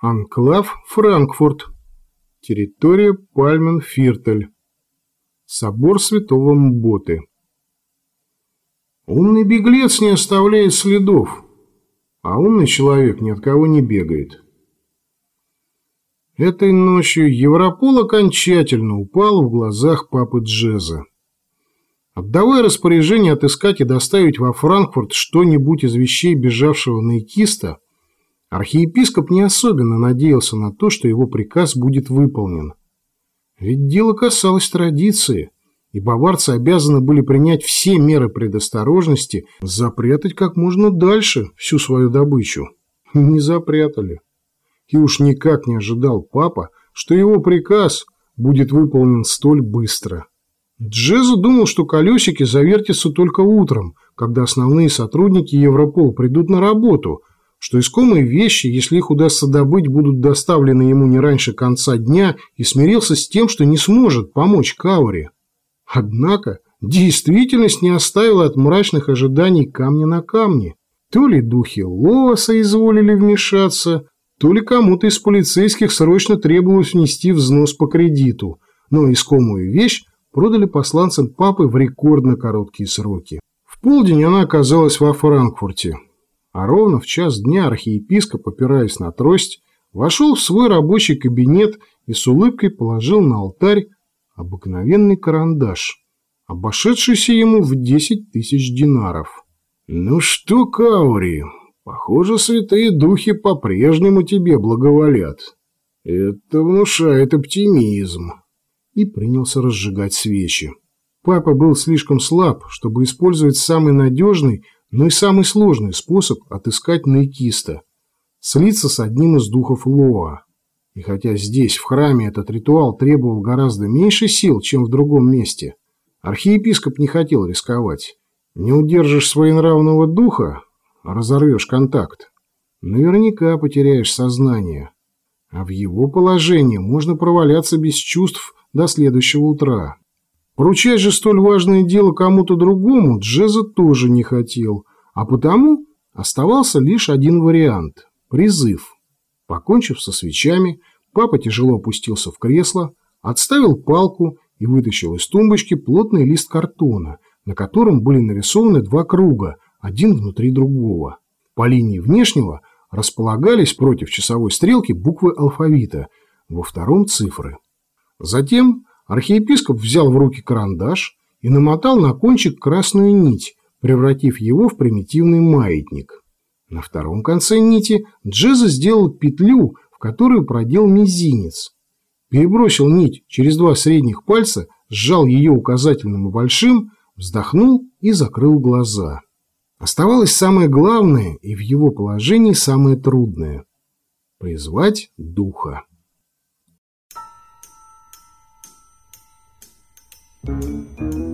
Анклав Франкфурт. Территория Пальмен-Фиртель. Собор Святого Мботы. Умный беглец не оставляет следов, а умный человек ни от кого не бегает. Этой ночью Европол окончательно упал в глазах папы Джеза. Отдавая распоряжение отыскать и доставить во Франкфурт что-нибудь из вещей бежавшего наикиста, архиепископ не особенно надеялся на то, что его приказ будет выполнен. Ведь дело касалось традиции, и баварцы обязаны были принять все меры предосторожности, запрятать как можно дальше всю свою добычу. Не запрятали и уж никак не ожидал папа, что его приказ будет выполнен столь быстро. Джеза думал, что колесики завертятся только утром, когда основные сотрудники Европол придут на работу, что искомые вещи, если их удастся добыть, будут доставлены ему не раньше конца дня и смирился с тем, что не сможет помочь Кауре. Однако действительность не оставила от мрачных ожиданий камня на камне. То ли духи Лоа соизволили вмешаться, то ли кому-то из полицейских срочно требовалось внести взнос по кредиту, но искомую вещь продали посланцам папы в рекордно короткие сроки. В полдень она оказалась во Франкфурте, а ровно в час дня архиепископ, опираясь на трость, вошел в свой рабочий кабинет и с улыбкой положил на алтарь обыкновенный карандаш, обошедшийся ему в 10 тысяч динаров. «Ну что, Каури, Похоже, святые духи по-прежнему тебе благоволят. Это внушает оптимизм. И принялся разжигать свечи. Папа был слишком слаб, чтобы использовать самый надежный, но и самый сложный способ отыскать наикиста – слиться с одним из духов Лоа. И хотя здесь, в храме, этот ритуал требовал гораздо меньше сил, чем в другом месте, архиепископ не хотел рисковать. Не удержишь своенравного духа, разорвешь контакт, наверняка потеряешь сознание. А в его положении можно проваляться без чувств до следующего утра. Поручать же столь важное дело кому-то другому Джеза тоже не хотел, а потому оставался лишь один вариант – призыв. Покончив со свечами, папа тяжело опустился в кресло, отставил палку и вытащил из тумбочки плотный лист картона, на котором были нарисованы два круга – один внутри другого. По линии внешнего располагались против часовой стрелки буквы алфавита, во втором цифры. Затем архиепископ взял в руки карандаш и намотал на кончик красную нить, превратив его в примитивный маятник. На втором конце нити Джеза сделал петлю, в которую продел мизинец. Перебросил нить через два средних пальца, сжал ее указательным и большим, вздохнул и закрыл глаза. Оставалось самое главное и в его положении самое трудное – призвать духа. Música